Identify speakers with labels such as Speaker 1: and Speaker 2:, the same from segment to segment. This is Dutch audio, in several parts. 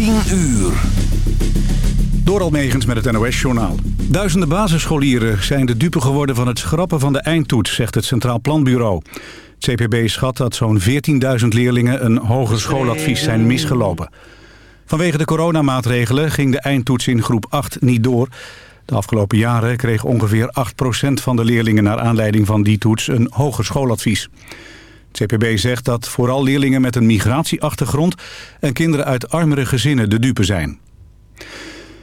Speaker 1: 10 uur. Door Almegens met het NOS-journaal. Duizenden basisscholieren zijn de dupe geworden van het schrappen van de eindtoets, zegt het Centraal Planbureau. Het CPB schat dat zo'n 14.000 leerlingen een hoger schooladvies zijn misgelopen. Vanwege de coronamaatregelen ging de eindtoets in groep 8 niet door. De afgelopen jaren kreeg ongeveer 8% van de leerlingen naar aanleiding van die toets een hoger schooladvies. Het CPB zegt dat vooral leerlingen met een migratieachtergrond en kinderen uit armere gezinnen de dupe zijn.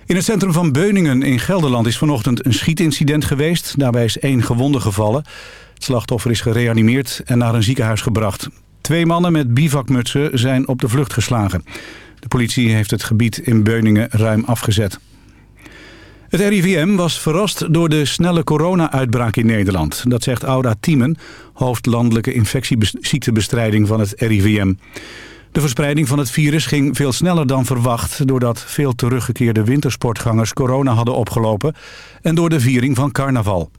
Speaker 1: In het centrum van Beuningen in Gelderland is vanochtend een schietincident geweest. Daarbij is één gewonde gevallen. Het slachtoffer is gereanimeerd en naar een ziekenhuis gebracht. Twee mannen met bivakmutsen zijn op de vlucht geslagen. De politie heeft het gebied in Beuningen ruim afgezet. Het RIVM was verrast door de snelle corona-uitbraak in Nederland. Dat zegt Aura Thiemen, hoofdlandelijke infectieziektebestrijding van het RIVM. De verspreiding van het virus ging veel sneller dan verwacht... doordat veel teruggekeerde wintersportgangers corona hadden opgelopen... en door de viering van carnaval.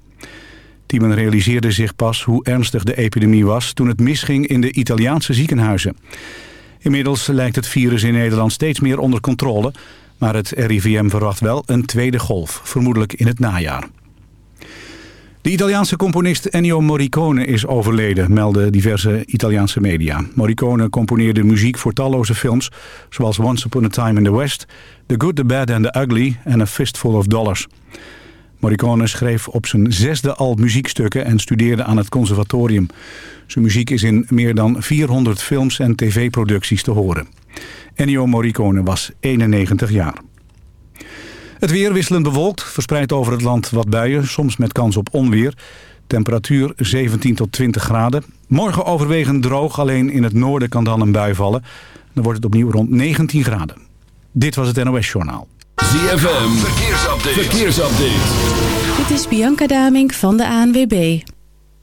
Speaker 1: Thiemen realiseerde zich pas hoe ernstig de epidemie was... toen het misging in de Italiaanse ziekenhuizen. Inmiddels lijkt het virus in Nederland steeds meer onder controle... maar het RIVM verwacht wel een tweede golf, vermoedelijk in het najaar. De Italiaanse componist Ennio Morricone is overleden, melden diverse Italiaanse media. Morricone componeerde muziek voor talloze films, zoals Once Upon a Time in the West, The Good, The Bad and The Ugly en A Fistful of Dollars. Morricone schreef op zijn zesde al muziekstukken en studeerde aan het conservatorium. Zijn muziek is in meer dan 400 films en tv-producties te horen. Ennio Morricone was 91 jaar. Het weer wisselend bewolkt, verspreid over het land wat buien, soms met kans op onweer. Temperatuur 17 tot 20 graden. Morgen overwegend droog, alleen in het noorden kan dan een bui vallen. Dan wordt het opnieuw rond 19 graden. Dit was het NOS Journaal.
Speaker 2: ZFM, verkeersupdate. verkeersupdate.
Speaker 3: Dit is Bianca Damink van de ANWB.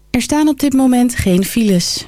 Speaker 3: Er staan op dit moment geen files.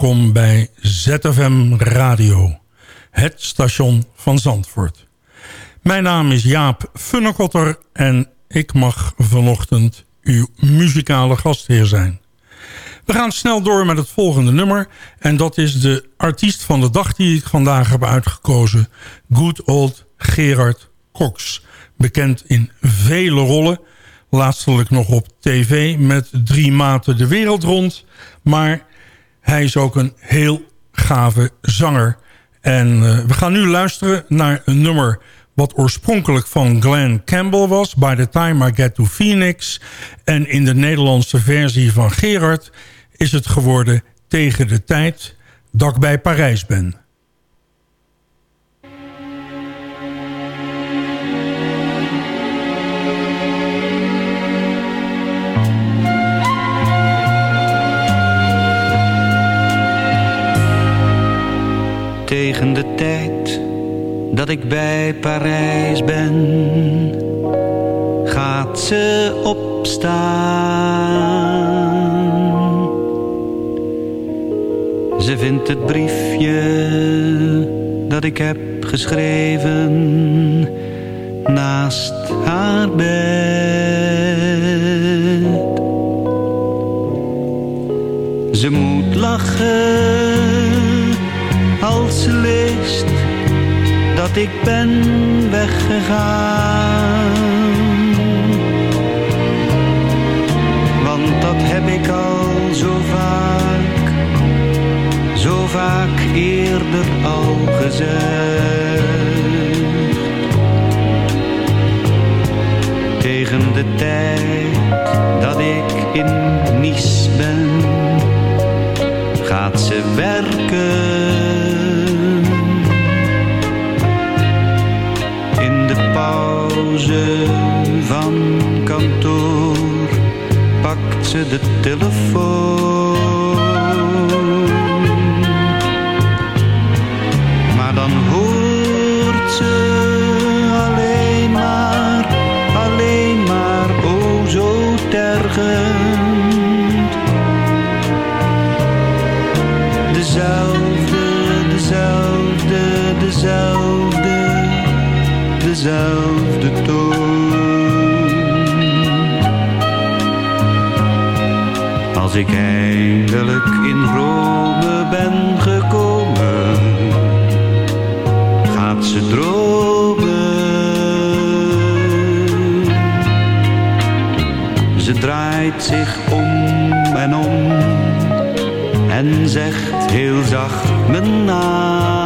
Speaker 4: Welkom bij ZFM Radio, het station van Zandvoort. Mijn naam is Jaap Funnekotter en ik mag vanochtend uw muzikale gastheer zijn. We gaan snel door met het volgende nummer en dat is de artiest van de dag die ik vandaag heb uitgekozen, Good Old Gerard Cox. Bekend in vele rollen Laatstelijk nog op tv met drie maten de wereld rond. Maar hij is ook een heel gave zanger. En uh, we gaan nu luisteren naar een nummer wat oorspronkelijk van Glenn Campbell was... By the Time I Get to Phoenix. En in de Nederlandse versie van Gerard is het geworden Tegen de tijd dat ik bij Parijs ben.
Speaker 5: Tegen de tijd dat ik bij Parijs ben, gaat ze opstaan. Ze vindt het briefje dat ik heb geschreven naast haar bed. Ze moet lachen dat ik ben weggegaan. Want dat heb ik al zo vaak, zo vaak eerder al gezegd. Tegen de tijd dat ik in Nice ben, gaat ze werken van kantoor pakt ze de telefoon. Maar dan hoort ze alleen maar, alleen maar, oh zo tergend. Dezelfde, dezelfde, dezelfde, dezelfde Als ik eindelijk in Rome ben gekomen, gaat ze dromen. Ze draait zich om en om en zegt heel zacht mijn naam.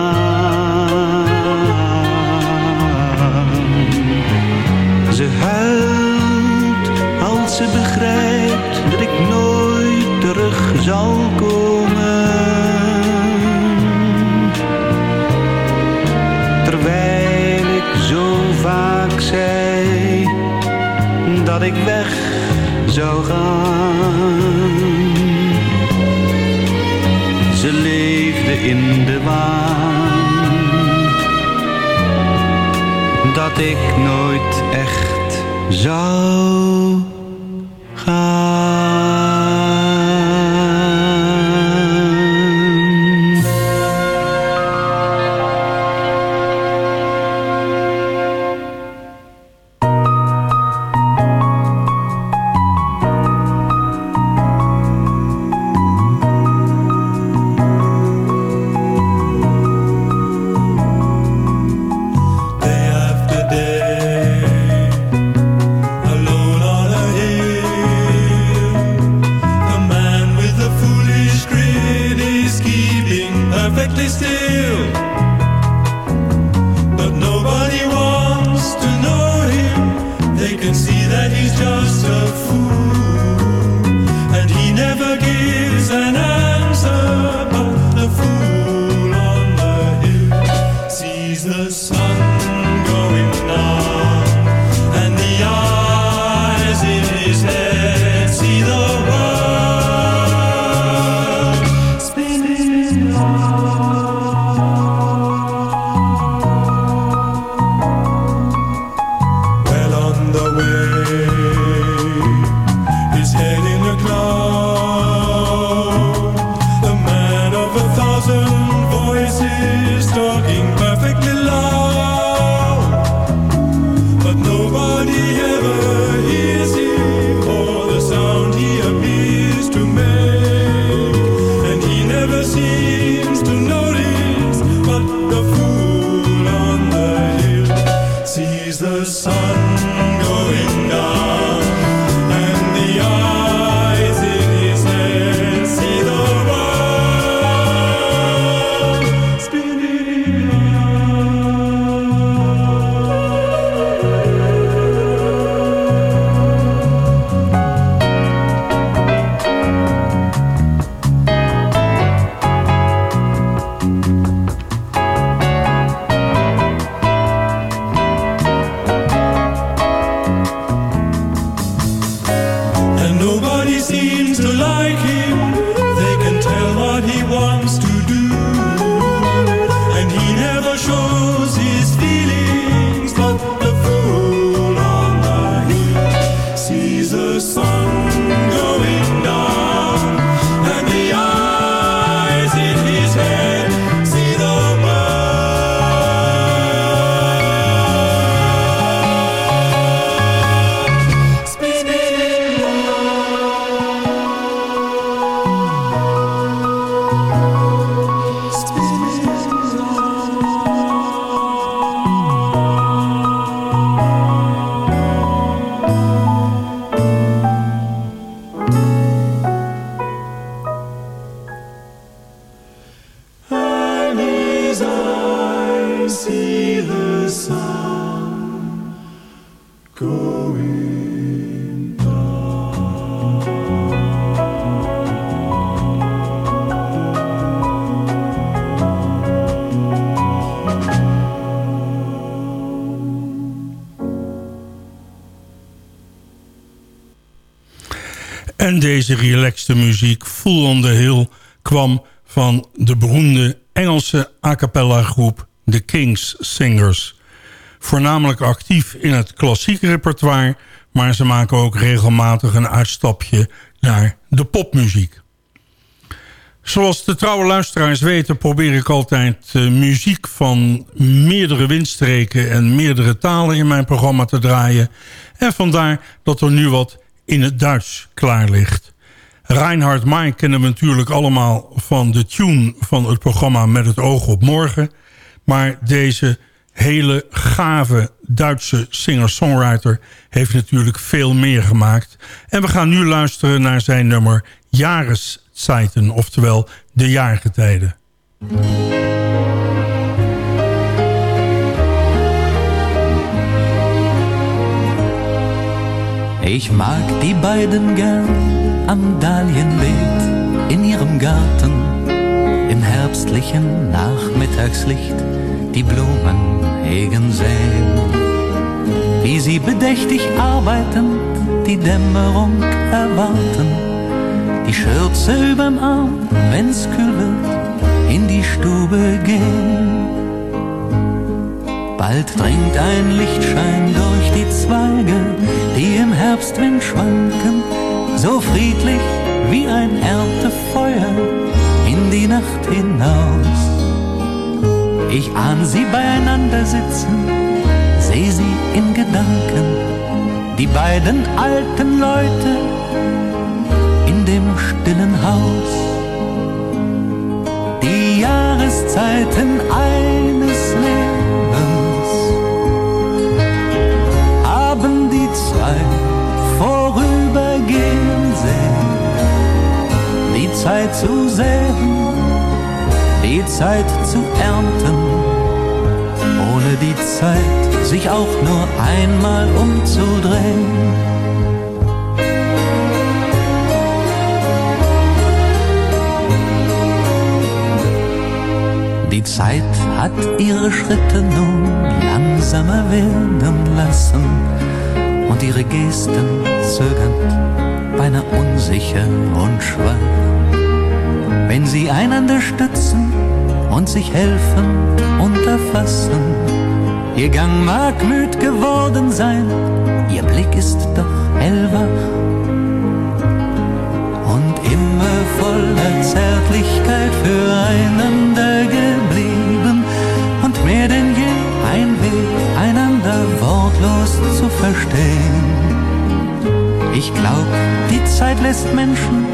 Speaker 5: Huilt als ze begrijpt dat ik nooit terug zal komen. Terwijl ik zo vaak zei dat ik weg zou gaan. Ze leefde in de waan dat ik nooit 让
Speaker 6: just
Speaker 4: a deze relaxte muziek, Full on the Hill, kwam van de beroemde Engelse a cappella groep The King's Singers. Voornamelijk actief in het klassieke repertoire... maar ze maken ook regelmatig een uitstapje naar de popmuziek. Zoals de trouwe luisteraars weten probeer ik altijd uh, muziek van meerdere windstreken en meerdere talen in mijn programma te draaien. En vandaar dat er nu wat in het Duits klaar ligt. Reinhard May kennen we natuurlijk allemaal van de tune van het programma Met het oog op morgen. Maar deze hele gave Duitse singer-songwriter heeft natuurlijk veel meer gemaakt. En we gaan nu luisteren naar zijn nummer Jahreszeiten, oftewel de jaargetijden.
Speaker 5: Ich mag die beiden gern am Dahlienbeet in ihrem Garten. Im herbstlichen Nachmittagslicht die Blumen hegen sehen. Wie sie bedächtig arbeitend die Dämmerung erwarten. Die Schürze überm Arm, wenn's kühl wird, in die Stube gehen. Bald dringt ein Lichtschein durch die Zweige, die im Herbstwind schwanken, so friedlich wie ein Erntefeuer in die Nacht hinaus. Ich ahn sie beieinander sitzen, seh sie in Gedanken, die beiden alten Leute in dem stillen Haus. Die Jahreszeiten eines Lebens haben die Zeit vorübergehen Zeit zu säen, die Zeit zu ernten, ohne die Zeit sich auch nur einmal umzudrehen. Die Zeit hat ihre Schritte nun langsamer werden lassen und ihre Gesten zögernd, beinahe unsicher und schwach. Wenn sie einander stützen und sich helfen und erfassen, ihr Gang mag müd geworden sein, ihr Blick ist doch hellwach. Und immer voller Zärtlichkeit füreinander geblieben. Und mehr denn je ein Weg, einander wortlos zu verstehen. Ich glaub, die Zeit lässt Menschen,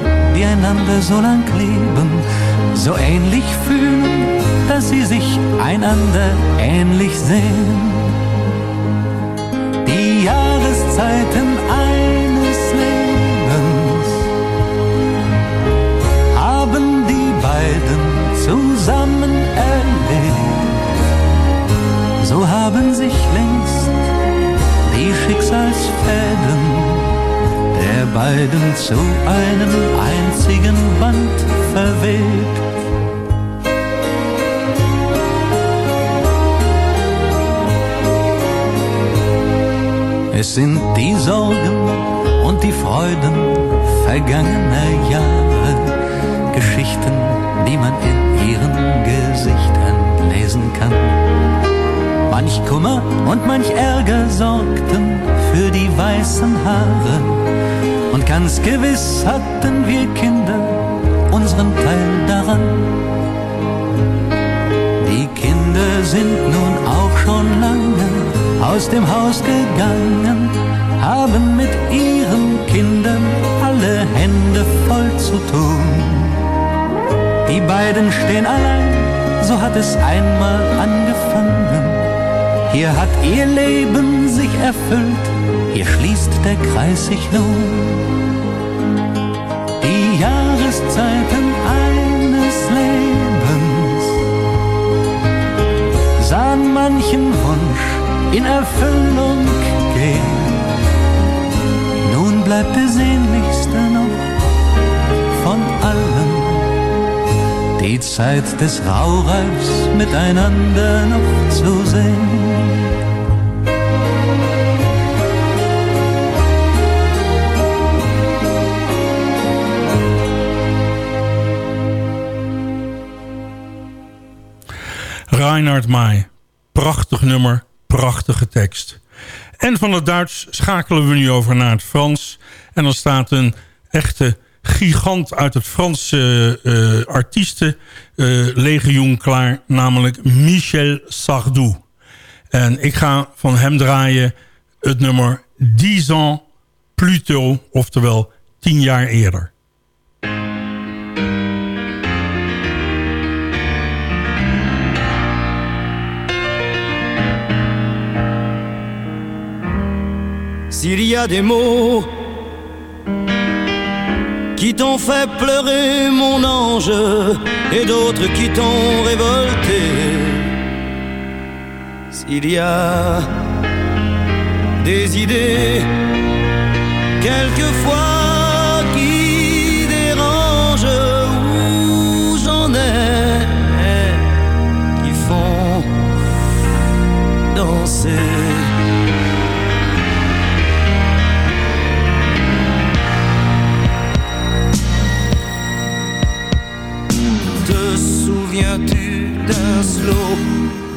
Speaker 5: einander so lang lieben, so ähnlich fühlen, dass sie sich einander ähnlich sehen. Die Jahreszeiten eines Lebens haben die beiden zusammen erlebt. So haben sich längst die Schicksalsfäden beiden zu einem einzigen Band verwebt. Es sind die Sorgen und die Freuden vergangener Jahre, Geschichten, die man in ihren Gesichtern lesen kann. Manch Kummer und manch Ärger sorgten für die weißen Haare. Und ganz gewiss hatten wir Kinder unseren Teil daran. Die Kinder sind nun auch schon lange aus dem Haus gegangen, haben mit ihren Kindern alle Hände voll zu tun. Die beiden stehen allein, so hat es einmal angefangen. Hier hat ihr Leben sich erfüllt, hier schließt der Kreis sich nun. Die Jahreszeiten eines Lebens sahen manchen Wunsch in Erfüllung gehen. Nun bleibt der sehnlichste noch von allen. Die Zeit des Raureifs miteinander noch zu sehen.
Speaker 4: Reinhard May. Prachtig nummer, prachtige tekst. En van het Duits schakelen we nu over naar het Frans. En dan staat een echte gigant uit het Franse uh, artiestenlegioen klaar. Namelijk Michel Sardou. En ik ga van hem draaien het nummer 10 ans plus tôt. Oftewel 10 jaar eerder.
Speaker 7: S'il y a des mots qui t'ont fait pleurer mon ange et d'autres qui t'ont révolté, s'il y a des idées quelquefois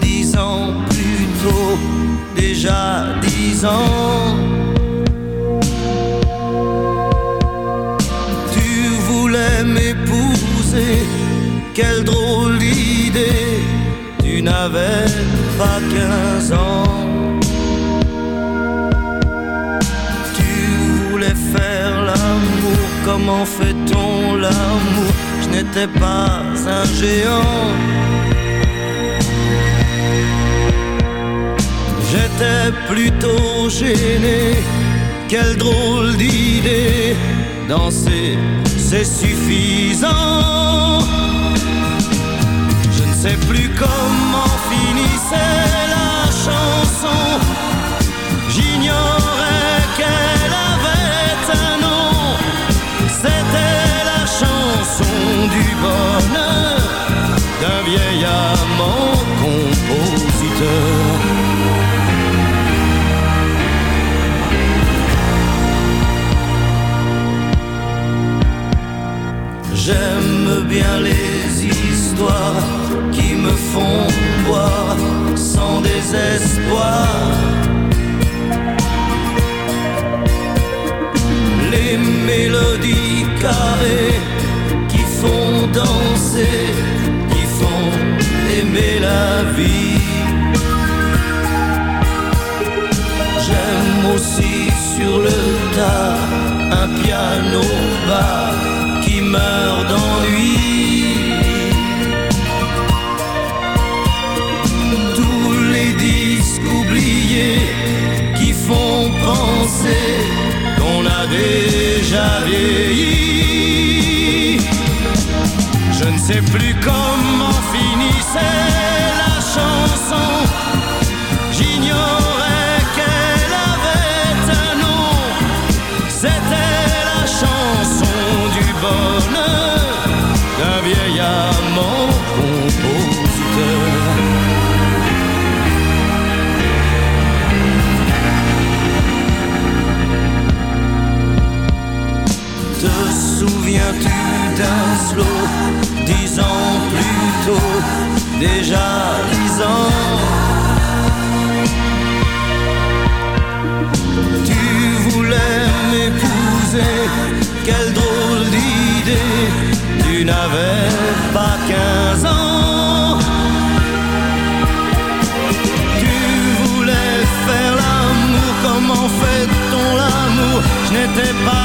Speaker 7: dix ans plus tôt, déjà dix ans Tu voulais m'épouser, quelle drôle d'idée, tu n'avais pas quinze ans. Tu voulais faire l'amour, comment fait-on l'amour? Je n'étais pas un géant. J'étais plutôt gêné, quelle drôle d'idée. Danser, c'est suffisant. Je ne sais plus comment finissait la chanson. J'ignorais les histoires qui me font boire sans désespoir. Les mélodies carrées qui font danser, qui font aimer la vie. J'aime aussi sur le tas un piano bas qui meurt d'ennui. Déjà vieilli. Je ne sais plus comment finissait souviens-tu d'un slow dix ans plus tôt, déjà dix ans Tu voulais m'épouser, quelle drôle d'idée, tu n'avais pas quinze ans. Tu voulais faire l'amour, comment fait-on l'amour? Je n'étais pas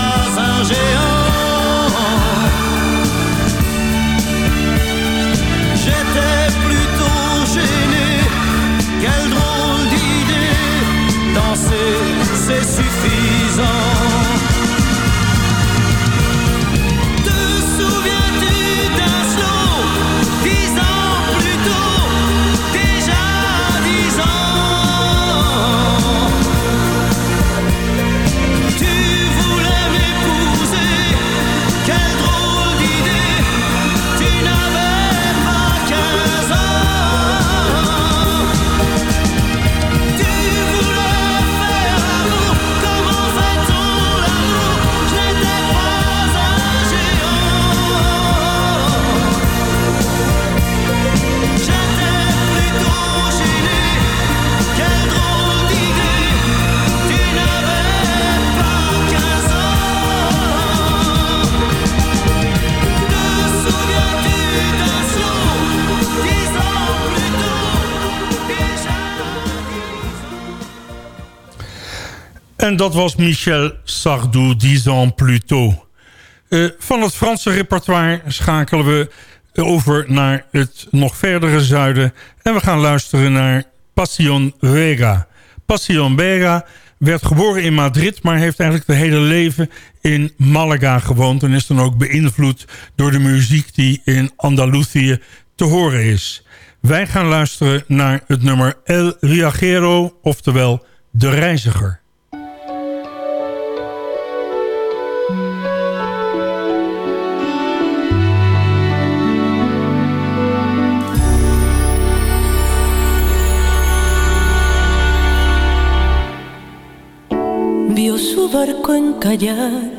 Speaker 4: En dat was Michel Sardou, dix ans plus tôt. Uh, van het Franse repertoire schakelen we over naar het nog verdere zuiden. En we gaan luisteren naar Passion Vega. Passion Vega werd geboren in Madrid... maar heeft eigenlijk het hele leven in Malaga gewoond... en is dan ook beïnvloed door de muziek die in Andalusië te horen is. Wij gaan luisteren naar het nummer El Viajero, oftewel De Reiziger.
Speaker 8: Su barco encallar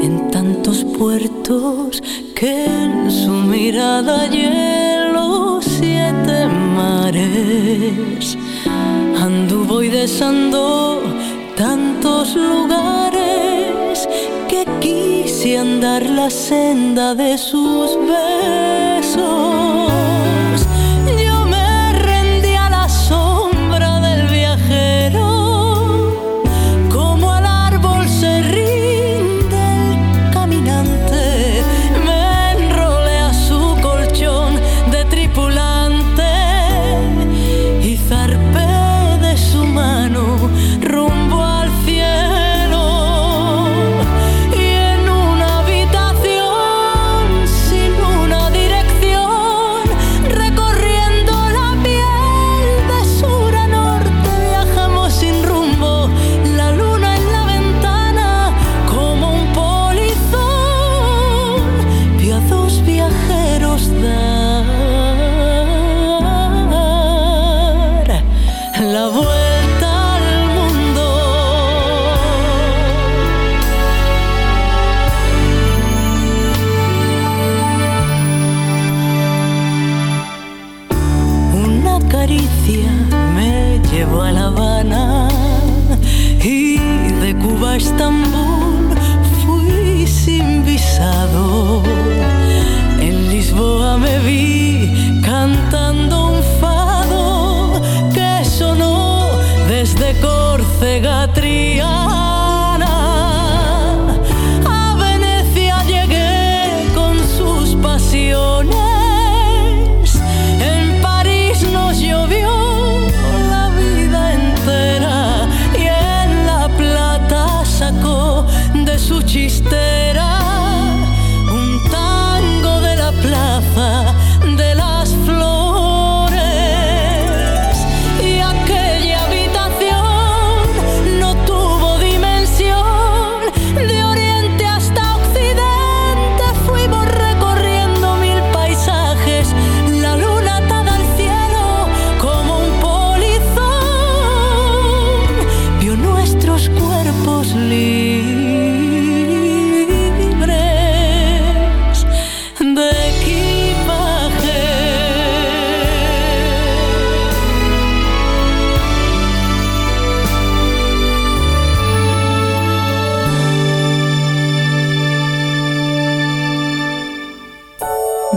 Speaker 8: en tantos puertos que en su mirada hielo siete mares. Anduvo y desandó tantos lugares que quise andar la senda de sus besos.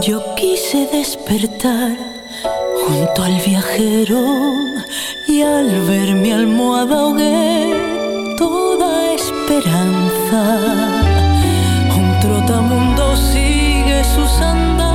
Speaker 8: Yo quise despertar junto al viajero y al ver mi almohada ahogué toda esperanza. Un trotamundo sigue sus andanzas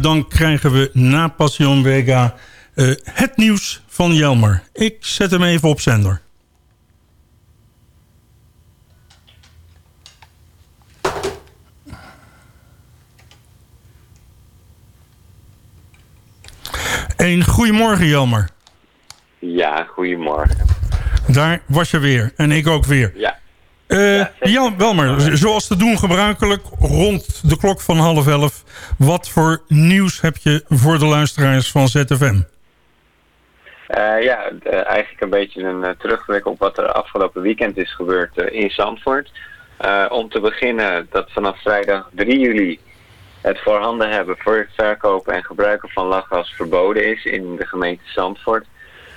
Speaker 4: dan krijgen we na Passion Vega eh, het nieuws van Jelmer. Ik zet hem even op zender. Een goedemorgen Jelmer.
Speaker 9: Ja, goedemorgen.
Speaker 4: Daar was je weer. En ik ook weer.
Speaker 9: Ja.
Speaker 4: Eh Jan Welmer, zoals te doen gebruikelijk, rond de klok van half elf. Wat voor nieuws heb je voor de luisteraars van ZFM?
Speaker 9: Eh, ja, eh, eigenlijk een beetje een uh, terugblik op wat er afgelopen weekend is gebeurd eh, in Zandvoort. Eh, om te beginnen dat vanaf vrijdag 3 juli het voorhanden hebben voor het verkopen en gebruiken van lachgas verboden is in de gemeente Zandvoort.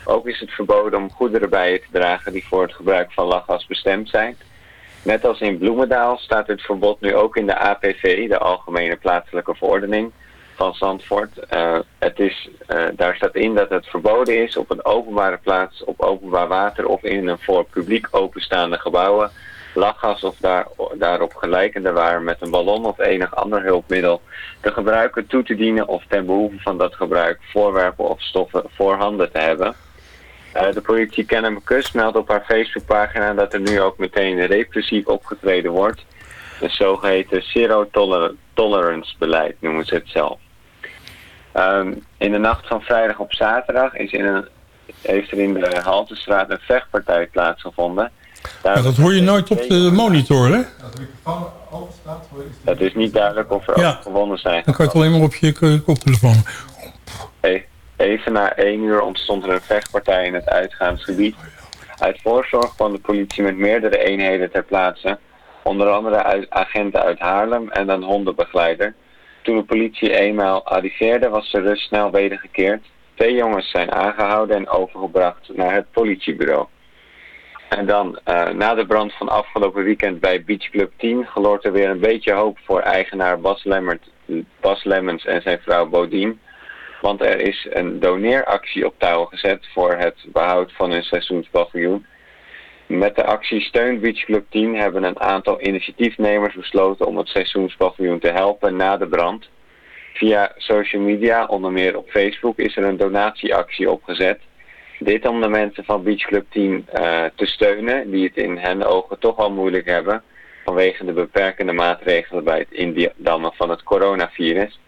Speaker 9: Ook is het verboden om goederen bij je te dragen die voor het gebruik van lachgas bestemd zijn. Net als in Bloemendaal staat het verbod nu ook in de APV, de Algemene Plaatselijke Verordening van Zandvoort. Uh, het is, uh, daar staat in dat het verboden is op een openbare plaats, op openbaar water of in een voor publiek openstaande gebouwen lachgas of daar, daarop gelijkende waar met een ballon of enig ander hulpmiddel te gebruiken, toe te dienen of ten behoeve van dat gebruik voorwerpen of stoffen voorhanden te hebben. Uh, de politie Kennemerkus meldt op haar Facebookpagina dat er nu ook meteen repressief opgetreden wordt. Het zogeheten zero toler tolerance beleid noemen ze het zelf. Um, in de nacht van vrijdag op zaterdag is in een, heeft er in de Haltestraat een vechtpartij plaatsgevonden.
Speaker 4: Ja, dat hoor je nooit op de monitor, hè?
Speaker 9: Het is niet duidelijk of er
Speaker 4: Ja.
Speaker 9: ook gewonnen zijn.
Speaker 4: Dan kan je het alleen maar op je k- koptelefoon.
Speaker 9: E- Even na één uur ontstond er een vechtpartij in het uitgaansgebied. Uit voorzorg kwam de politie met meerdere eenheden ter plaatse. Onder andere agenten uit Haarlem en een hondenbegeleider. Toen de politie eenmaal arriveerde was de rust snel wedergekeerd. Twee jongens zijn aangehouden en overgebracht naar het politiebureau. En dan, eh, na de brand van afgelopen weekend bij Beach Club 10, geloort er weer een beetje hoop voor eigenaar Bas, Lemmert, Bas Lemmens en zijn vrouw Bodien. Want er is een doneeractie op touw gezet voor het behoud van hun seizoenspaviljoen. Met de actie Steun Beach Club 10 hebben een aantal initiatiefnemers besloten om het seizoenspaviljoen te helpen na de brand. Via social media, onder meer op Facebook, is er een donatieactie opgezet. Dit om de mensen van Beach Club 10 uh, te steunen, die het in hun ogen toch al moeilijk hebben vanwege de beperkende maatregelen bij het indammen van het coronavirus.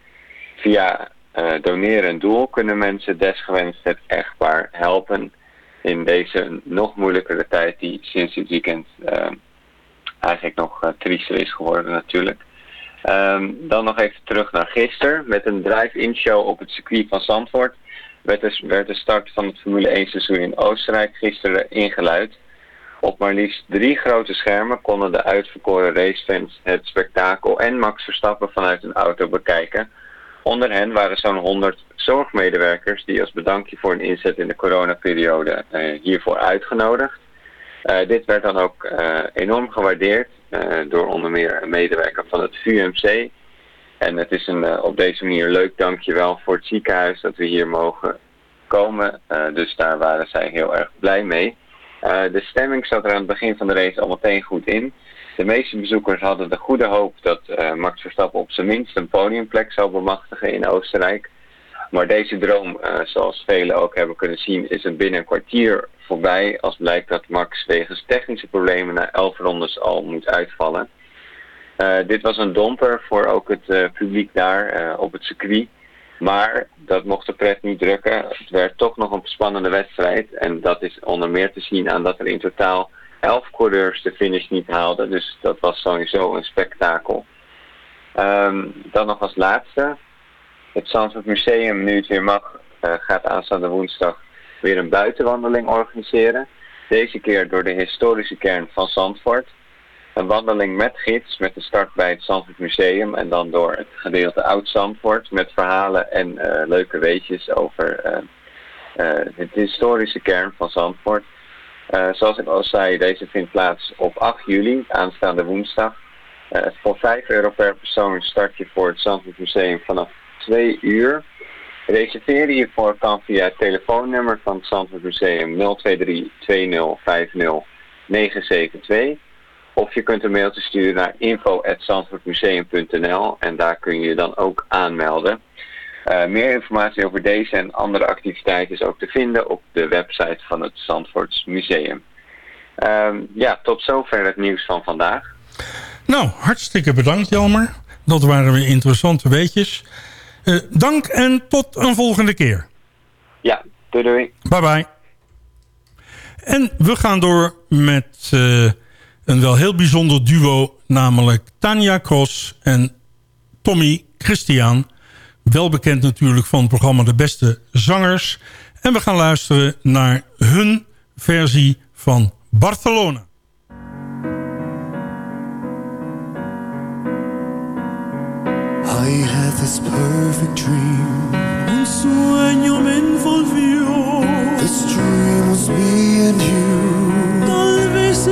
Speaker 9: Via uh, doneren een doel kunnen mensen desgewenst het echtpaar helpen in deze nog moeilijkere tijd die sinds dit weekend uh, eigenlijk nog uh, triester is geworden natuurlijk. Um, dan nog even terug naar gisteren met een drive-in show op het circuit van Zandvoort werd de, werd de start van het Formule 1 seizoen in Oostenrijk gisteren ingeluid. Op maar liefst drie grote schermen konden de uitverkoren racefans het spektakel en Max Verstappen vanuit een auto bekijken. Onder hen waren zo'n 100 zorgmedewerkers die als bedankje voor een inzet in de coronaperiode uh, hiervoor uitgenodigd. Uh, dit werd dan ook uh, enorm gewaardeerd door onder meer een medewerker van het VUMC. En het is een, op deze manier leuk dankjewel voor het ziekenhuis dat we hier mogen komen. dus daar waren zij heel erg blij mee. de stemming zat er aan het begin van de race al meteen goed in. De meeste bezoekers hadden de goede hoop dat uh, Max Verstappen op zijn minst een podiumplek zou bemachtigen in Oostenrijk. Maar deze droom, uh, zoals velen ook hebben kunnen zien, is een binnen een kwartier voorbij als blijkt dat Max wegens technische problemen na elf rondes al moet uitvallen. Uh, dit was een domper voor ook het publiek daar op het circuit. Maar dat mocht de pret niet drukken. Het werd toch nog een spannende wedstrijd. En dat is onder meer te zien aan dat er in totaal elf coureurs de finish niet haalden. Dus dat was sowieso een spektakel. Um, dan nog als laatste. Het Zandvoort Museum, nu het weer mag, uh, gaat aanstaande woensdag weer een buitenwandeling organiseren. Deze keer door de historische kern van Zandvoort. Een wandeling met gids met de start bij het Zandvoort Museum en dan door het gedeelte Oud-Zandvoort met verhalen en uh, leuke weetjes over uh, het historische kern van Zandvoort. Uh, zoals ik al zei, deze vindt plaats op 8 juli, aanstaande woensdag. Uh, voor 5 euro per persoon start je voor het Zandvoort Museum vanaf 2 uur. Reserveren hiervoor kan via het telefoonnummer van het Zandvoort Museum 023 2050 972. Of je kunt een mailtje sturen naar info.zandvoortmuseum.nl en daar kun je je dan ook aanmelden. Uh, meer informatie over deze en andere activiteiten is ook te vinden op de website van het Zandvoorts Museum. Uh, ja, tot zover het nieuws van vandaag.
Speaker 4: Nou, hartstikke bedankt Jelmer. Dat waren weer interessante weetjes. Uh, dank en tot een volgende keer.
Speaker 9: Ja, doei doei.
Speaker 4: Bye bye. En we gaan door met uh, een wel heel bijzonder duo... namelijk Tanja Cross en Tommy Christian. Wel bekend natuurlijk van het programma De Beste Zangers. En we gaan luisteren naar hun versie van Barcelona.
Speaker 10: I had this perfect dream. Un sueño me envolvió. This dream was me and you. Tal vez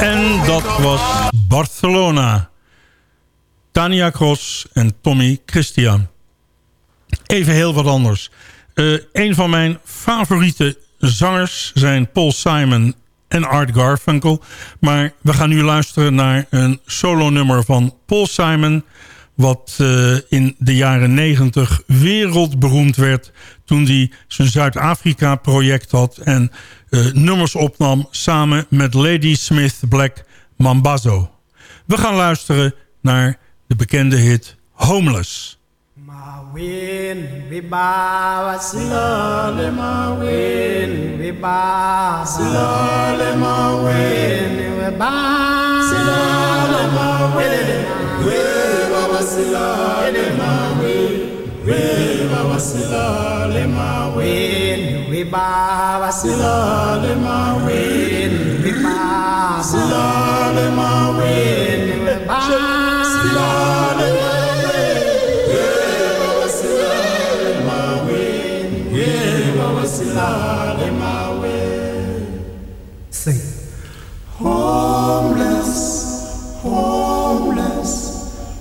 Speaker 4: En dat was Barcelona. Tania Cross en Tommy Christian. Even heel wat anders. Uh, een van mijn favoriete zangers zijn Paul Simon en Art Garfunkel. Maar we gaan nu luisteren naar een solo-nummer van Paul Simon... wat uh, in de jaren 90 wereldberoemd werd... toen hij zijn Zuid-Afrika-project had... en uh, nummers opnam samen met Lady Smith Black Mambazo. We gaan luisteren naar de bekende hit Homeless.
Speaker 11: Win, we bow slowly, my win, we bow slowly, my win, bawasilale maweni weba wasilale maweni weba wasilale maweni weba silale maweni weba silale Silale mawe. Sing. Homeless, homeless,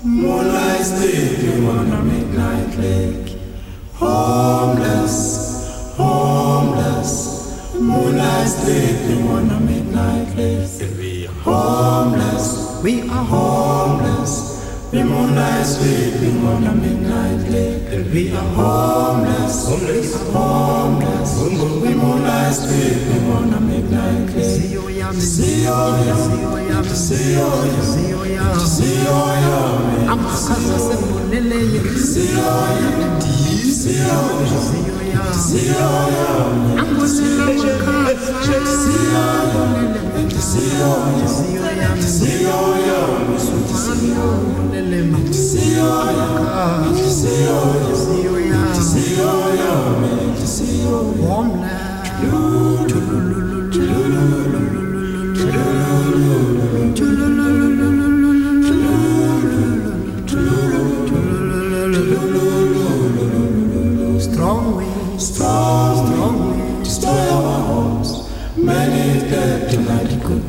Speaker 11: moon sleeping on a midnight lake. Homeless, homeless, moonlight sleeping on a midnight lake. We are homeless, we are homeless. The moonlight sleeping on a midnight lake. We are homeless, homeless, homeless. The moonlight sleeping on a midnight lake. See you, see you, see you, see you, see you, yam. I'm a casa se mulele, see you, yam, see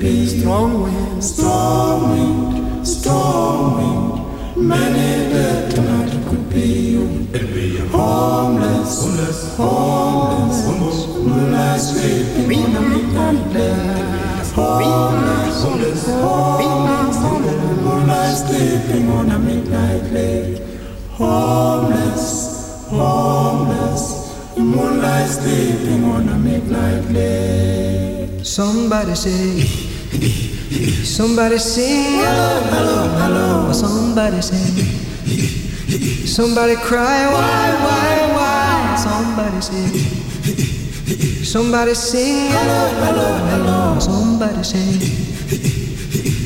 Speaker 11: be. Strong wind, strong wind, strong wind. Many dead tonight could be you. And we are homeless, homeless, homeless, homeless. Moonlight sleeping on a midnight lake. Homeless, homeless, homeless, homeless. Moonlight sleeping on a midnight lake. Homeless, homeless. Moonlight sleeping on a midnight lake.
Speaker 12: Somebody say, somebody sing, hello, hello, hello. Somebody say, somebody cry, why, why, why? Somebody say, somebody sing, hello, hello, hello. Somebody say,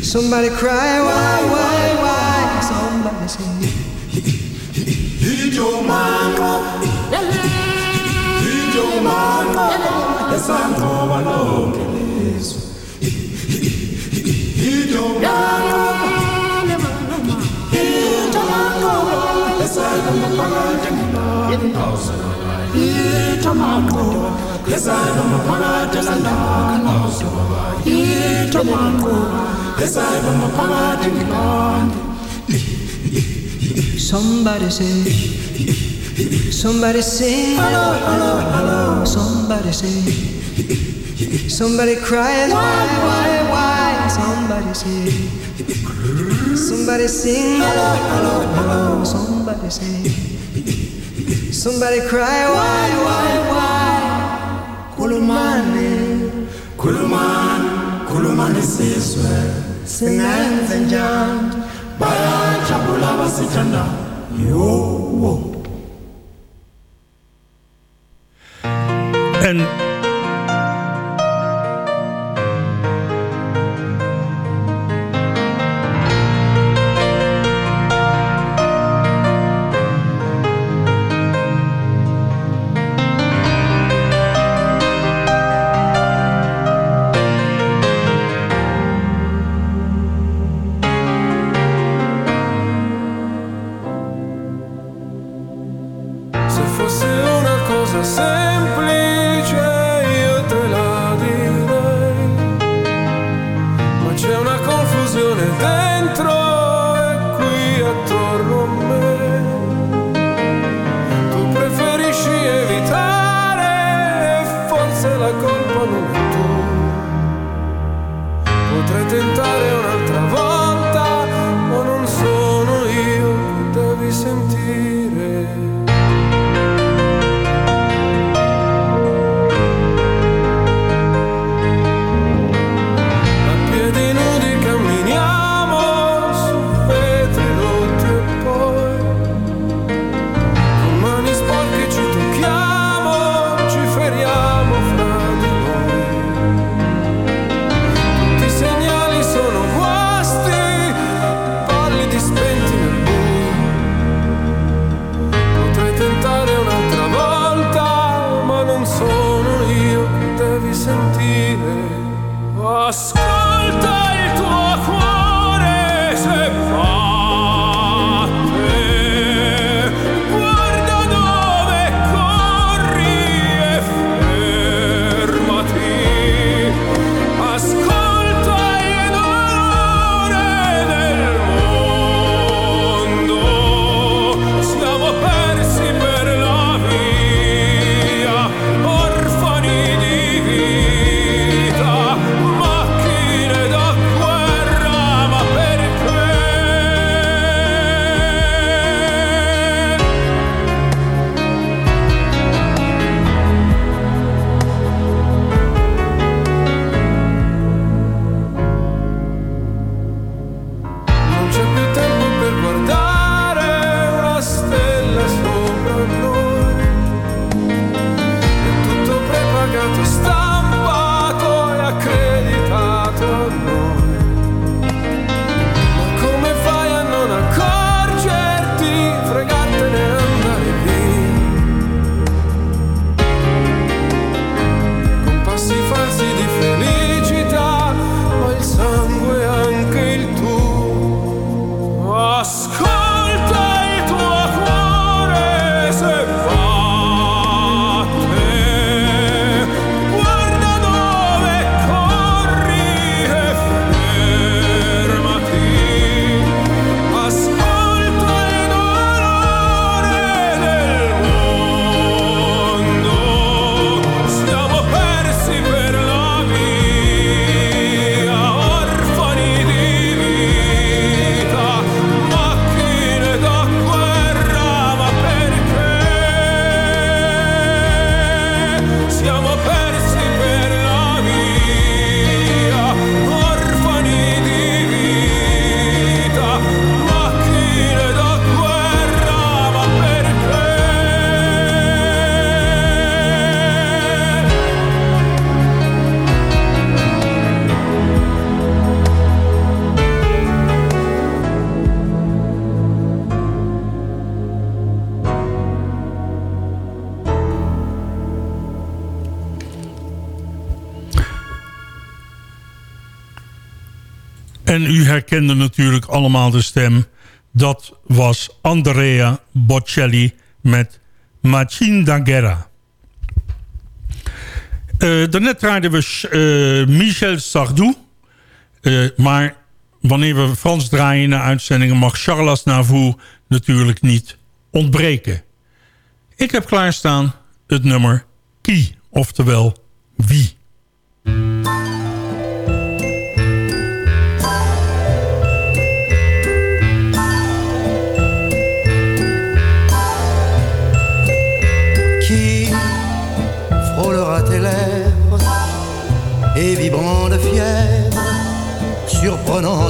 Speaker 12: somebody cry, why, why, why? Somebody say,
Speaker 11: Eat your mango. Eat your mango. Esangoma lonke lizwe.
Speaker 12: Somebody say, somebody sing, hello, hello, hello. Somebody say, somebody cries, why, why, why? Somebody say, somebody sing, hello, hello, hello. Somebody say, somebody cry, why, why, why?
Speaker 11: Kulumani, kulumani, kulumani sizwe. Singenze njani? Bayajabula basithanda. Yo.
Speaker 4: En herkende natuurlijk allemaal de stem. Dat was Andrea Bocelli met Machine da Guerra. Eh, daarnet draaiden we eh, Michel Sardou. Eh, maar wanneer we Frans draaien de uitzendingen... mag Charles Navour natuurlijk niet ontbreken. Ik heb klaarstaan het nummer Qui, oftewel Wie.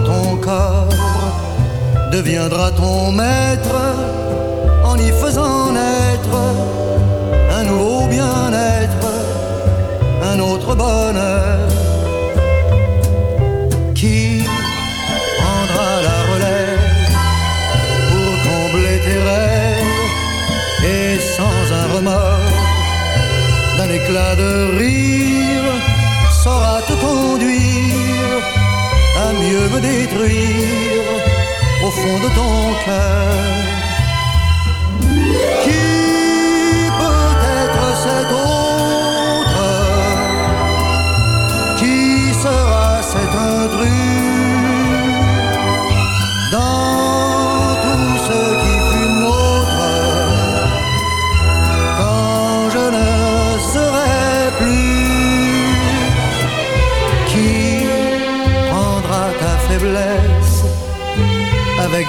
Speaker 13: Ton corps, deviendra ton maître en y faisant naître un nouveau bien-être, un autre bonheur. Mieux me détruire au fond de ton cœur.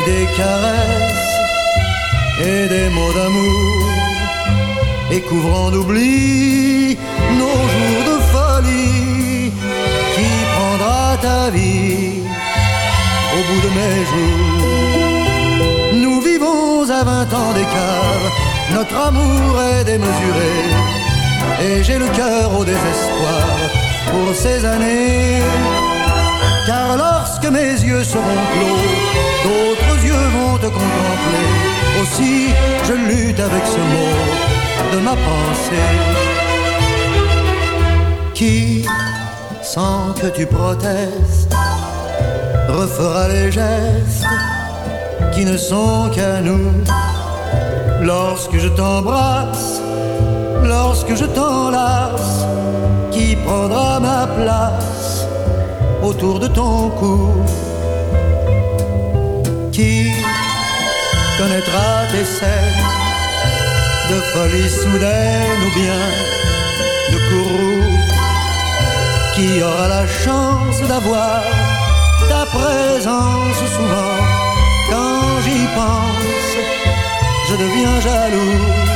Speaker 13: Des caresses et des mots d'amour. Et couvrant d'oubli nos jours de folie Qui prendra ta vie au bout de mes jours. Nous vivons à vingt ans d'écart. Notre amour est démesuré. Et j'ai le cœur au désespoir Pour ces années. Car lorsque mes yeux seront clos D'autres te contempler Aussi je lutte avec ce mot de ma pensée. Qui, sans que tu protestes, refera les gestes qui ne sont qu'à nous. Lorsque je t'embrasse, lorsque je t'enlace, qui prendra ma place autour de ton cou? Qui connaîtra tes scènes de folie soudaine ou bien de courroux Qui aura la chance d'avoir ta présence souvent quand j'y pense je deviens jaloux.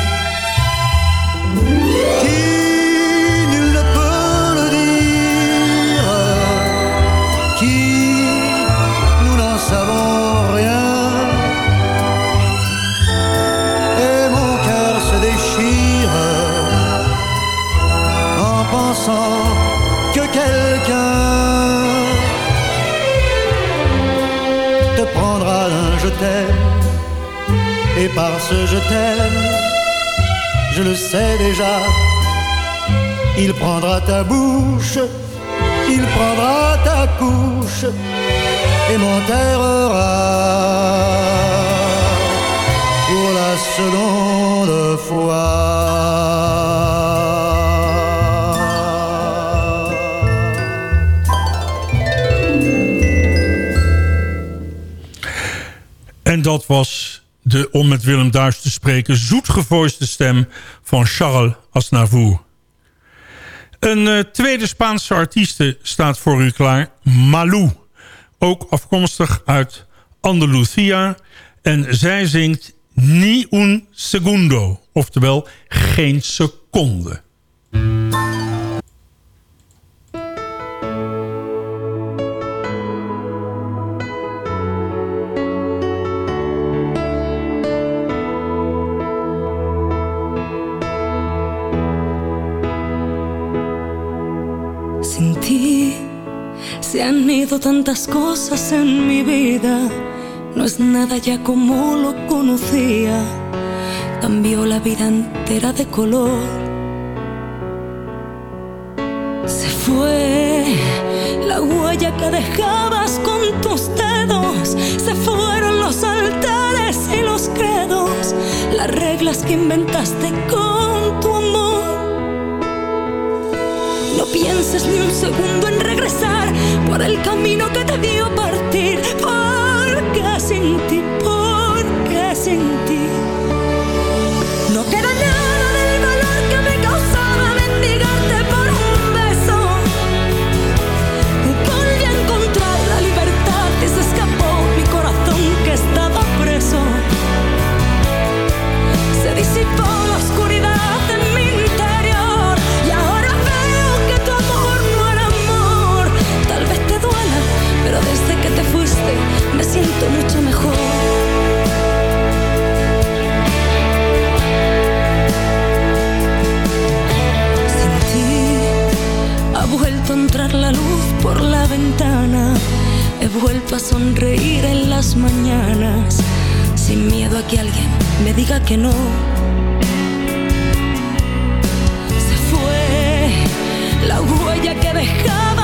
Speaker 13: Et par ce je t'aime, je le sais déjà, il prendra ta bouche, il prendra ta couche et m'enterrera pour la seconde fois.
Speaker 4: De, om met Willem Duis te spreken, zoetgevoiste stem van Charles Aznavour. Een uh, tweede Spaanse artieste staat voor u klaar, Malou. Ook afkomstig uit Andalusia. En zij zingt Ni un segundo, oftewel geen seconde.
Speaker 8: Tantas cosas en mi vida. No es nada ya como lo conocía. Cambió la vida entera de color. Se fue la huella que dejabas con tus dedos. Se fueron los altares y los credos. Las reglas que inventaste con tu amor. No pienses ni un segundo en regresar por el camino que te dio partir. Porque sin ti, porque sin ti. La luz por la ventana. He vuelto a sonreír en las mañanas sin miedo a que alguien me diga que no. Se fue la huella que dejabas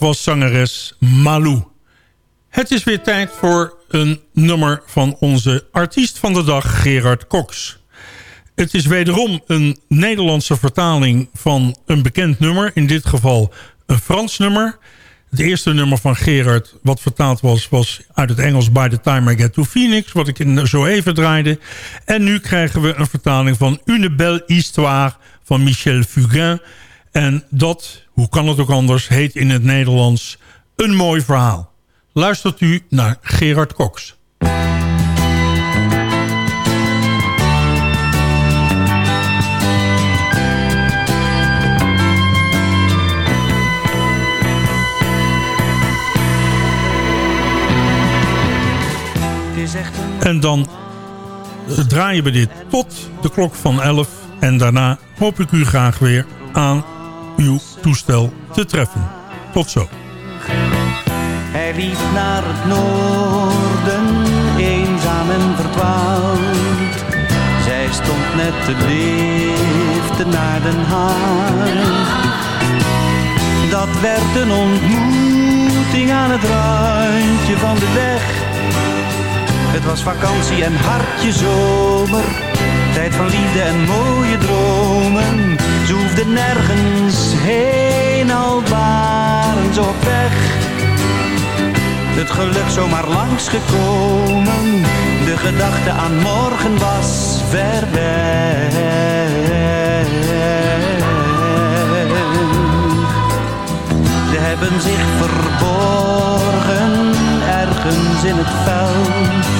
Speaker 4: was zangeres Malou. Het is weer tijd voor een nummer van onze artiest van de dag, Gerard Cox. Het is wederom een Nederlandse vertaling van een bekend nummer. In dit geval een Frans nummer. Het eerste nummer van Gerard, wat vertaald was, was uit het Engels By the Time I Get to Phoenix, wat ik zo even draaide. En nu krijgen we een vertaling van Une belle histoire van Michel Fugain. En dat, hoe kan het ook anders, heet in het Nederlands Een mooi verhaal. Luistert u naar Gerard Cox. En dan draaien we dit tot de klok van 11. En daarna hoop ik u graag weer aan uw toestel te treffen. Tot zo.
Speaker 5: Hij liep naar het noorden, eenzaam en verdwaald. Zij stond net te liften naar Den Haag. Dat werd een ontmoeting aan het randje van de weg. Het was vakantie en hartje zomer. Tijd van liefde en mooie dromen. Ze hoefden nergens heen, al waren op weg. Het geluk zomaar langsgekomen. De gedachte aan morgen was ver weg. Ze hebben zich verborgen ergens in het veld.